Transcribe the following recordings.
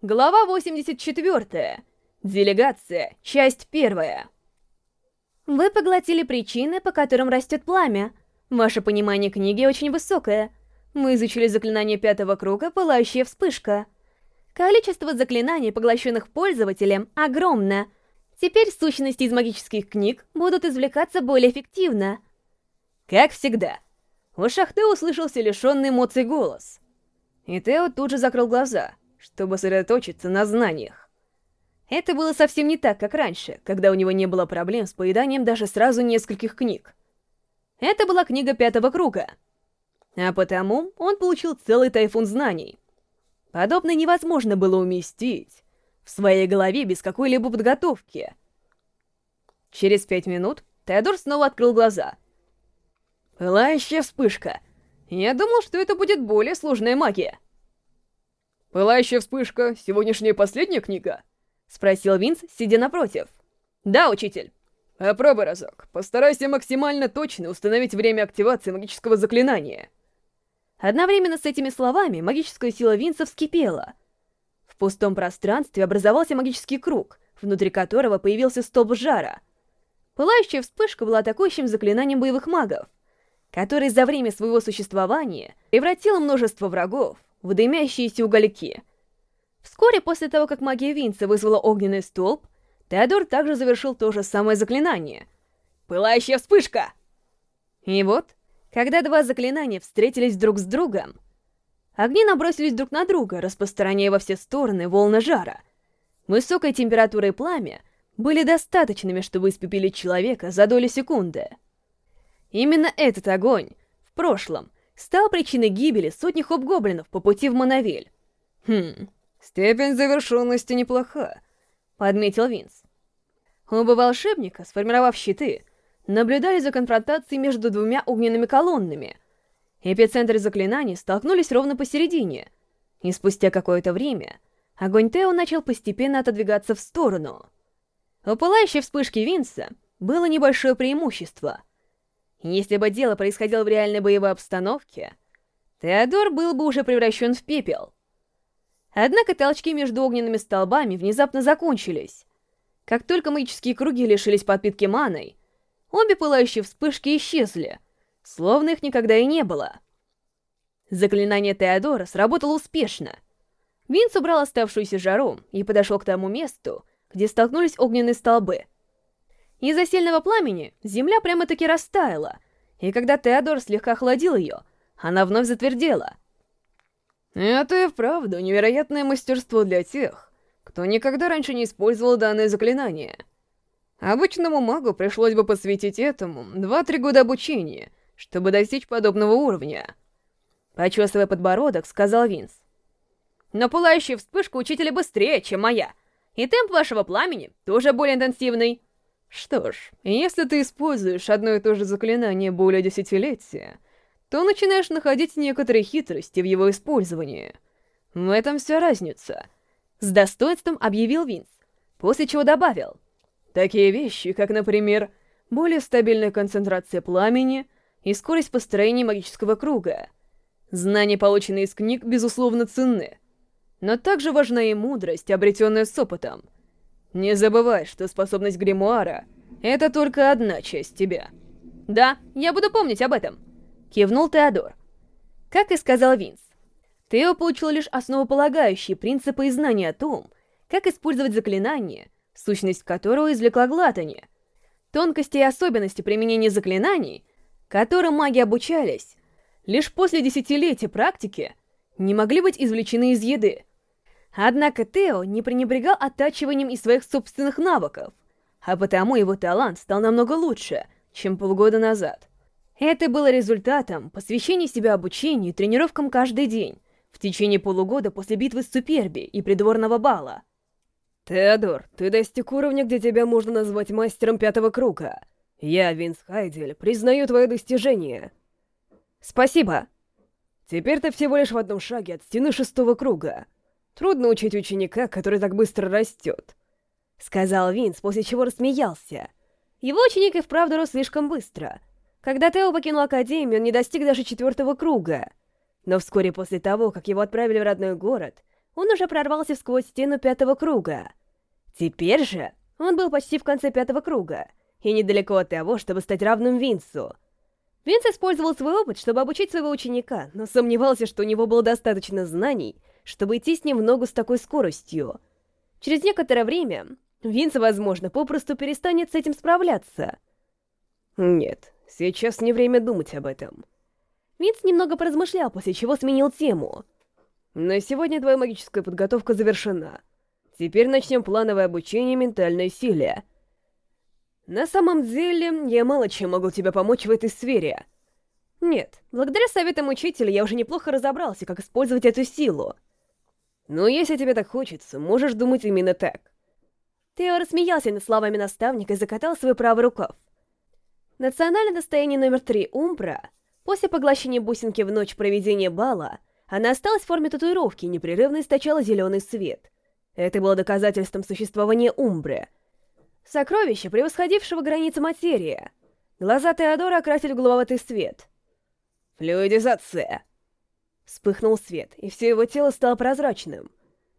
Глава 84. Делегация. Часть первая. Вы поглотили причины, по которым растет пламя. Ваше понимание книги очень высокое. Мы изучили заклинание пятого круга «Пылающая вспышка». Количество заклинаний, поглощенных пользователем, огромно. Теперь сущности из магических книг будут извлекаться более эффективно. Как всегда. В ушах Тео услышался лишенный эмоций голос. И Тео тут же закрыл глаза, чтобы сосредоточиться на знаниях. Это было совсем не так, как раньше, когда у него не было проблем с поеданием даже сразу нескольких книг. Это была книга пятого круга. А потому он получил целый тайфун знаний. Подобное невозможно было уместить в своей голове без какой-либо подготовки. Через пять минут Теодор снова открыл глаза. «Пылающая вспышка. Я думал, что это будет более сложная магия». «Пылающая вспышка — сегодняшняя последняя книга?» — спросил Винс, сидя напротив. «Да, учитель». «Попробуй разок. Постарайся максимально точно установить время активации магического заклинания». Одновременно с этими словами магическая сила Винса вскипела. В пустом пространстве образовался магический круг, внутри которого появился столб жара. Пылающая вспышка была атакующим заклинанием боевых магов, который за время своего существования превратил множество врагов в дымящиеся угольки — Вскоре после того, как магия Винца вызвала огненный столб, Теодор также завершил то же самое заклинание. «Пылающая вспышка!» И вот, когда два заклинания встретились друг с другом, огни набросились друг на друга, распространяя во все стороны волны жара. Высокая температура и пламя были достаточными, чтобы испепелить человека за долю секунды. Именно этот огонь в прошлом стал причиной гибели сотни хоп-гоблинов по пути в Монавель. Хм, «Степень завершенности неплоха», — подметил Винс. Оба волшебника, сформировав щиты, наблюдали за конфронтацией между двумя огненными колоннами. Эпицентры заклинаний столкнулись ровно посередине, и спустя какое-то время огонь Тео начал постепенно отодвигаться в сторону. У пылающей вспышки Винса было небольшое преимущество. Если бы дело происходило в реальной боевой обстановке, Теодор был бы уже превращен в пепел — Однако толчки между огненными столбами внезапно закончились. Как только магические круги лишились подпитки маной, обе пылающие вспышки исчезли, словно их никогда и не было. Заклинание Теодора сработало успешно. Винс убрал оставшуюся жару и подошел к тому месту, где столкнулись огненные столбы. Из-за сильного пламени земля прямо-таки растаяла, и когда Теодор слегка охладил ее, она вновь затвердела — это и вправду невероятное мастерство для тех, кто никогда раньше не использовал данное заклинание. Обычному магу пришлось бы посвятить этому 2-3 года обучения, чтобы достичь подобного уровня. Почесывая подбородок, сказал Винс. Но пылающая вспышка учителя быстрее, чем моя, и темп вашего пламени тоже более интенсивный. Что ж, если ты используешь одно и то же заклинание более десятилетия, то начинаешь находить некоторые хитрости в его использовании. В этом вся разница. С достоинством объявил Винс, после чего добавил. Такие вещи, как, например, более стабильная концентрация пламени и скорость построения магического круга. Знания, полученные из книг, безусловно, ценны. Но также важна и мудрость, обретенная с опытом. Не забывай, что способность гримуара — это только одна часть тебя. Да, я буду помнить об этом. Кивнул Теодор. Как и сказал Винс, Тео получил лишь основополагающие принципы и знания о том, как использовать заклинание, сущность которого извлекла Глатани. Тонкости и особенности применения заклинаний, которым маги обучались, лишь после десятилетия практики, не могли быть извлечены из еды. Однако Тео не пренебрегал оттачиванием из своих собственных навыков, а потому его талант стал намного лучше, чем полгода назад. Это было результатом посвящения себя обучению и тренировкам каждый день, в течение полугода после битвы с Суперби и придворного бала. «Теодор, ты достиг уровня, где тебя можно назвать мастером пятого круга. Я, Винс Хайдель, признаю твое достижение». «Спасибо». «Теперь ты всего лишь в одном шаге от стены шестого круга. Трудно учить ученика, который так быстро растет», — сказал Винс, после чего рассмеялся. Его ученик и вправду рос слишком быстро — когда Тео покинул Академию, он не достиг даже четвертого круга. Но вскоре после того, как его отправили в родной город, он уже прорвался сквозь стену пятого круга. Теперь же он был почти в конце пятого круга, и недалеко от того, чтобы стать равным Винсу. Винс использовал свой опыт, чтобы обучить своего ученика, но сомневался, что у него было достаточно знаний, чтобы идти с ним в ногу с такой скоростью. Через некоторое время Винс, возможно, попросту перестанет с этим справляться. Нет, сейчас не время думать об этом. Винс немного поразмышлял, после чего сменил тему. На сегодня твоя магическая подготовка завершена. Теперь начнем плановое обучение ментальной силе. На самом деле, я мало чем могу тебе помочь в этой сфере. Нет, благодаря советам учителя я уже неплохо разобрался, как использовать эту силу. Но если тебе так хочется, можешь думать именно так. Тео рассмеялся над словами наставника и закатал свой правый рукав. Национальное достояние номер три Умбра, после поглощения бусинки в ночь проведения бала, она осталась в форме татуировки и непрерывно источала зеленый свет. Это было доказательством существования Умбры. Сокровище, превосходившего границы материи. Глаза Теодора окрасили в голубоватый свет. «Флюидизация!» Вспыхнул свет, и все его тело стало прозрачным.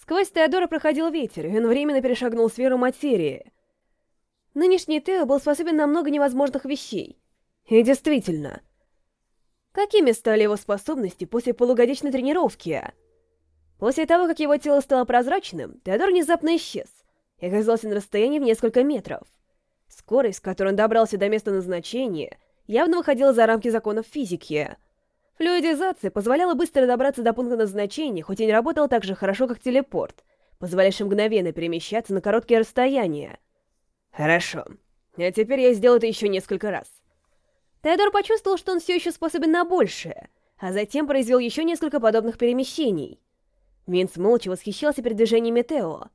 Сквозь Теодора проходил ветер, и он временно перешагнул сферу материи. Нынешний Тео был способен на много невозможных вещей. И действительно, какими стали его способности после полугодичной тренировки? После того, как его тело стало прозрачным, Теодор внезапно исчез и оказался на расстоянии в несколько метров. Скорость, с которой он добрался до места назначения, явно выходила за рамки законов физики. Флюидизация позволяла быстро добраться до пункта назначения, хоть и не работала так же хорошо, как телепорт, позволяющий мгновенно перемещаться на короткие расстояния. Хорошо. А теперь я сделаю это еще несколько раз. Теодор почувствовал, что он все еще способен на большее, а затем произвел еще несколько подобных перемещений. Винс молча восхищался передвижениями Тео.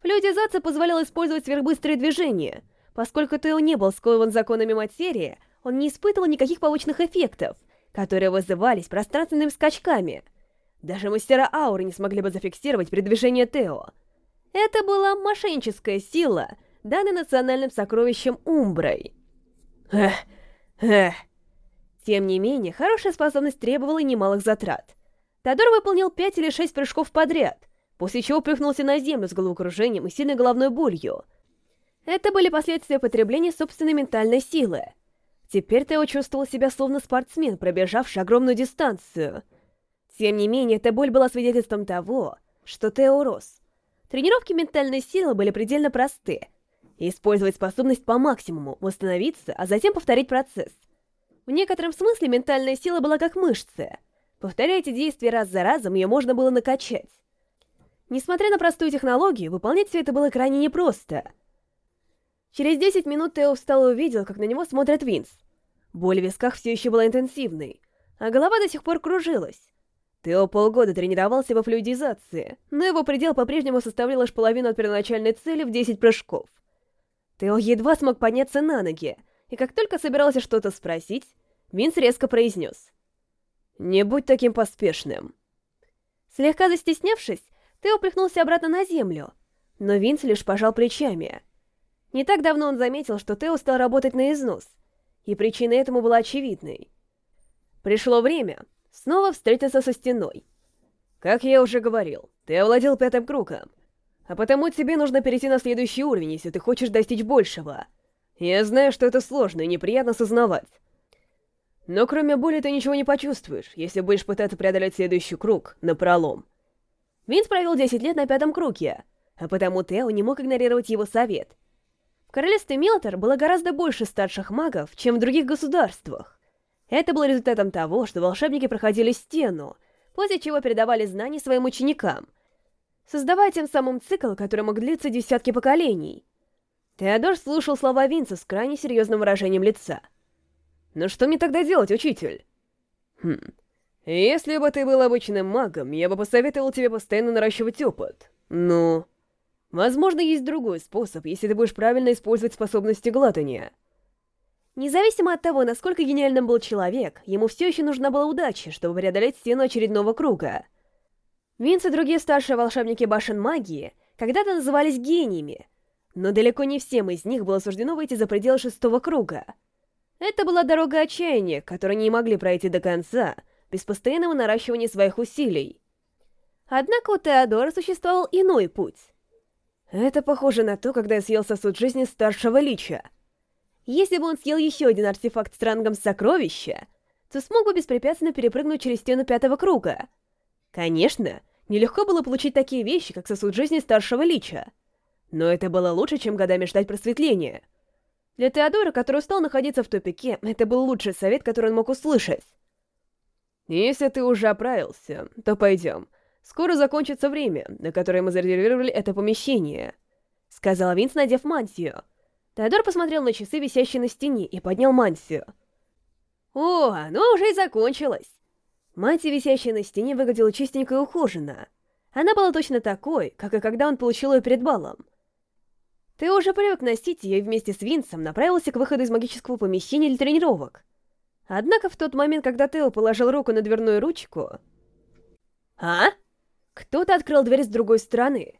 Флюидизация позволяла использовать сверхбыстрые движения. Поскольку Тео не был скован законами материи, он не испытывал никаких побочных эффектов, которые вызывались пространственными скачками. Даже мастера ауры не смогли бы зафиксировать передвижение Тео. Это была мошенническая сила, данная национальным сокровищем Умброй. Эх, эх. Тем не менее, хорошая способность требовала немалых затрат. Тодор выполнил пять или шесть прыжков подряд, после чего плюхнулся на землю с головокружением и сильной головной болью. Это были последствия потребления собственной ментальной силы. Теперь Тео чувствовал себя словно спортсмен, пробежавший огромную дистанцию. Тем не менее, эта боль была свидетельством того, что Тео рос. Тренировки ментальной силы были предельно просты. Использовать способность по максимуму, восстановиться, а затем повторить процесс. В некотором смысле ментальная сила была как мышцы — Повторяя эти действия раз за разом, ее можно было накачать. Несмотря на простую технологию, выполнять все это было крайне непросто. Через 10 минут Тео встал и увидел, как на него смотрит Винс. Боль в висках все еще была интенсивной, а голова до сих пор кружилась. Тео полгода тренировался во флюидизации, но его предел по-прежнему составлял лишь половину от первоначальной цели в 10 прыжков. Тео едва смог подняться на ноги, и как только собирался что-то спросить, Винс резко произнес — «Не будь таким поспешным». Слегка застеснявшись, Тео плюхнулся обратно на землю, но Винс лишь пожал плечами. Не так давно он заметил, что Тео стал работать на износ, и причина этому была очевидной. Пришло время снова встретиться со стеной. Как я уже говорил, ты овладел пятым кругом, а потому тебе нужно перейти на следующий уровень, если ты хочешь достичь большего. Я знаю, что это сложно и неприятно сознавать. Но кроме боли ты ничего не почувствуешь, если будешь пытаться преодолеть следующий круг, на пролом. Винс провел 10 лет на пятом круге, а потому Тео не мог игнорировать его совет. Королевстве Милтер было гораздо больше старших магов, чем в других государствах. Это было результатом того, что волшебники проходили стену, после чего передавали знания своим ученикам, создавая тем самым цикл, который мог длиться десятки поколений. Теодор слушал слова Винса с крайне серьезным выражением лица — но что мне тогда делать, учитель? Хм... Если бы ты был обычным магом, я бы посоветовал тебе постоянно наращивать опыт. Ну... Возможно, есть другой способ, если ты будешь правильно использовать способности глатания. Независимо от того, насколько гениальным был человек, ему все еще нужна была удача, чтобы преодолеть стену очередного круга. Винс и другие старшие волшебники башен магии когда-то назывались гениями, но далеко не всем из них было суждено выйти за пределы шестого круга. Это была дорога отчаяния, которую не могли пройти до конца, без постоянного наращивания своих усилий. Однако у Теодора существовал иной путь. Это похоже на то, когда я съел сосуд жизни старшего лича. Если бы он съел еще один артефакт с рангом сокровища, то смог бы беспрепятственно перепрыгнуть через стену пятого круга. Конечно, нелегко было получить такие вещи, как сосуд жизни старшего лича. Но это было лучше, чем годами ждать просветления. Для Теодора, который устал находиться в тупике, это был лучший совет, который он мог услышать. «Если ты уже оправился, то пойдем. Скоро закончится время, на которое мы зарезервировали это помещение», — сказал Винс, надев мантию. Теодор посмотрел на часы, висящие на стене, и поднял мантию. «О, оно уже и закончилось!» Мантия, висящая на стене, выглядела чистенько и ухоженно. Она была точно такой, как и когда он получил ее перед балом. Ты уже привык носить ее и вместе с Винсом направился к выходу из магического помещения для тренировок. Однако в тот момент, когда Тео положил руку на дверную ручку... А? Кто-то открыл дверь с другой стороны.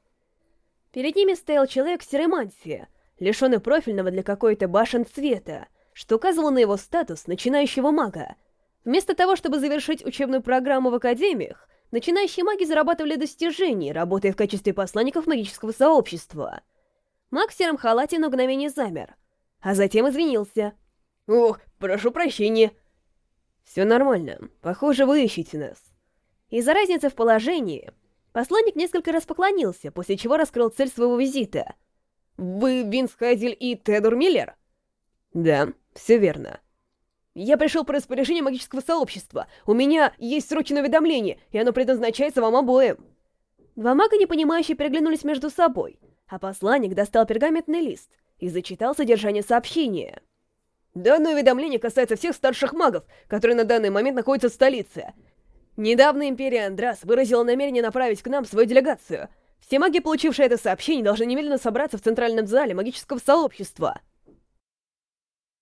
Перед ними стоял человек в серой мантии, лишенный профильного для какой-то башен цвета, что указывало на его статус начинающего мага. Вместо того, чтобы завершить учебную программу в академиях, начинающие маги зарабатывали достижения, работая в качестве посланников магического сообщества. Маг в сером халате на мгновение замер, а затем извинился — «Ох, прошу прощения». «Все нормально. Похоже, вы ищете нас». Из-за разницы в положении, посланник несколько раз поклонился, после чего раскрыл цель своего визита. «Вы Винс Хайзель и Тедор Миллер?» «Да, все верно». «Я пришел по распоряжению магического сообщества. У меня есть срочное уведомление, и оно предназначается вам обоим». Два мага, непонимающие, переглянулись между собой, а посланник достал пергаментный лист и зачитал содержание сообщения. Данное уведомление касается всех старших магов, которые на данный момент находятся в столице. Недавно Империя Андрас выразила намерение направить к нам свою делегацию. Все маги, получившие это сообщение, должны немедленно собраться в центральном зале магического сообщества.